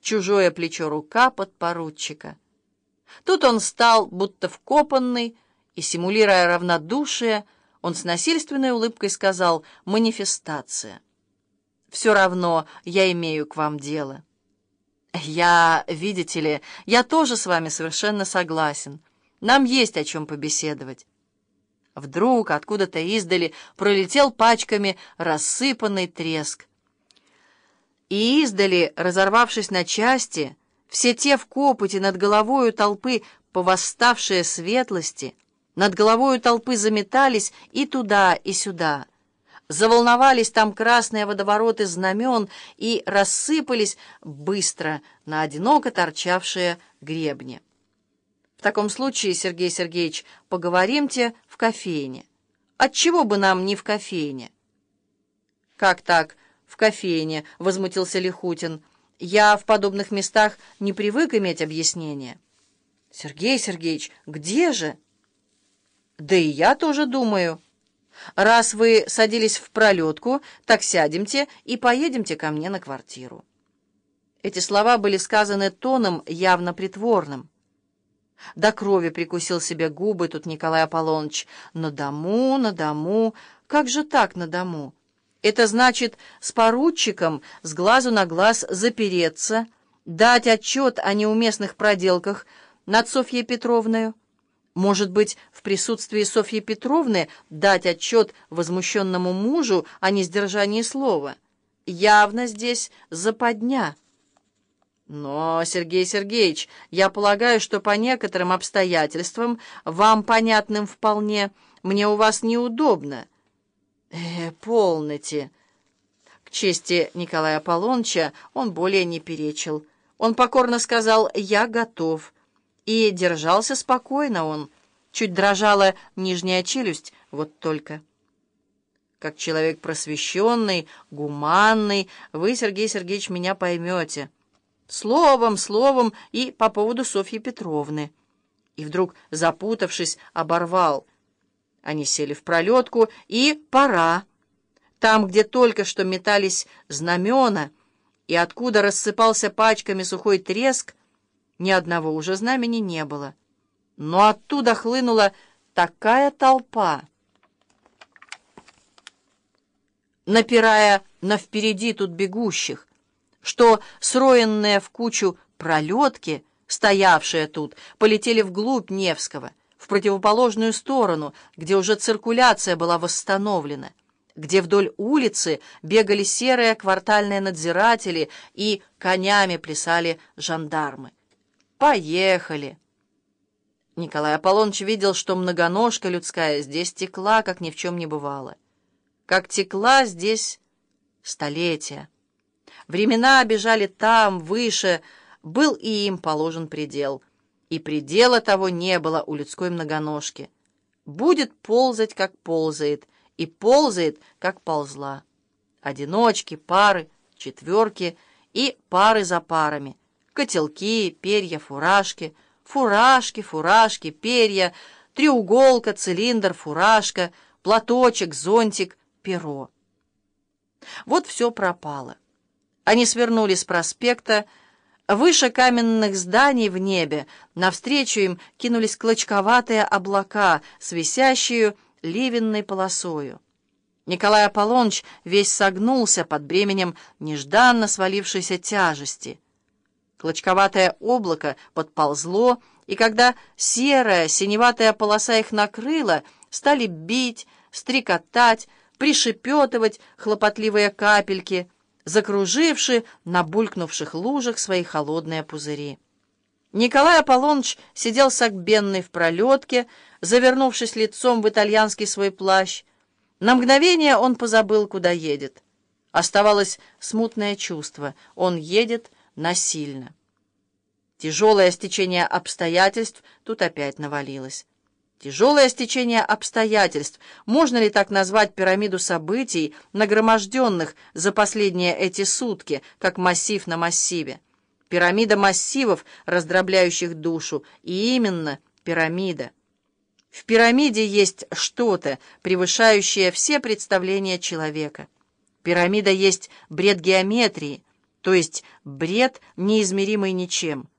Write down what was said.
чужое плечо рука подпоручика. Тут он стал, будто вкопанный, и, симулируя равнодушие, он с насильственной улыбкой сказал «манифестация». «Все равно я имею к вам дело». «Я, видите ли, я тоже с вами совершенно согласен. Нам есть о чем побеседовать». Вдруг откуда-то издали пролетел пачками рассыпанный треск. И издали, разорвавшись на части, все те в копоте над головою толпы повосставшие светлости, над головою толпы заметались и туда, и сюда. Заволновались там красные водовороты знамен и рассыпались быстро на одиноко торчавшие гребни. В таком случае, Сергей Сергеевич, поговоримте в кофейне. Отчего бы нам не в кофейне? Как так, в кофейне? Возмутился Лихутин. Я в подобных местах не привык иметь объяснения. Сергей Сергеевич, где же? Да и я тоже думаю. Раз вы садились в пролетку, так сядемте и поедемте ко мне на квартиру. Эти слова были сказаны тоном явно притворным. До крови прикусил себе губы тут Николай Аполлоныч. На дому, на дому. Как же так на дому? Это значит с поручиком с глазу на глаз запереться, дать отчет о неуместных проделках над Софьей Петровной. Может быть, в присутствии Софьи Петровны дать отчет возмущенному мужу о несдержании слова. Явно здесь западня. Но, Сергей Сергеевич, я полагаю, что по некоторым обстоятельствам, вам понятным вполне, мне у вас неудобно. Э, полноте. К чести Николая Аполлоныча он более не перечил. Он покорно сказал «я готов». И держался спокойно он. Чуть дрожала нижняя челюсть, вот только. Как человек просвещенный, гуманный, вы, Сергей Сергеевич, меня поймете. Словом, словом и по поводу Софьи Петровны. И вдруг, запутавшись, оборвал. Они сели в пролетку, и пора. Там, где только что метались знамена, и откуда рассыпался пачками сухой треск, ни одного уже знамени не было. Но оттуда хлынула такая толпа, напирая на впереди тут бегущих, что сроенные в кучу пролетки, стоявшие тут, полетели вглубь Невского, в противоположную сторону, где уже циркуляция была восстановлена, где вдоль улицы бегали серые квартальные надзиратели и конями плясали жандармы. «Поехали!» Николай Аполлоныч видел, что многоножка людская здесь текла, как ни в чем не бывало. Как текла здесь столетия. Времена бежали там, выше, был и им положен предел. И предела того не было у людской многоножки. Будет ползать, как ползает, и ползает, как ползла. Одиночки, пары, четверки и пары за парами. Котелки, перья, фуражки, фуражки, фуражки, перья, треуголка, цилиндр, фуражка, платочек, зонтик, перо. Вот все пропало. Они свернули с проспекта, выше каменных зданий в небе, навстречу им кинулись клочковатые облака с висящую ливенной полосою. Николай Аполлоныч весь согнулся под бременем нежданно свалившейся тяжести. Клочковатое облако подползло, и когда серая, синеватая полоса их накрыла, стали бить, стрекотать, пришепетывать хлопотливые капельки — закруживши на булькнувших лужах свои холодные пузыри. Николай Аполлоныч сидел согбенный в пролетке, завернувшись лицом в итальянский свой плащ. На мгновение он позабыл, куда едет. Оставалось смутное чувство — он едет насильно. Тяжелое стечение обстоятельств тут опять навалилось. Тяжелое стечение обстоятельств. Можно ли так назвать пирамиду событий, нагроможденных за последние эти сутки, как массив на массиве? Пирамида массивов, раздробляющих душу. И именно пирамида. В пирамиде есть что-то, превышающее все представления человека. Пирамида есть бред геометрии. то есть бред, неизмеримый ничем.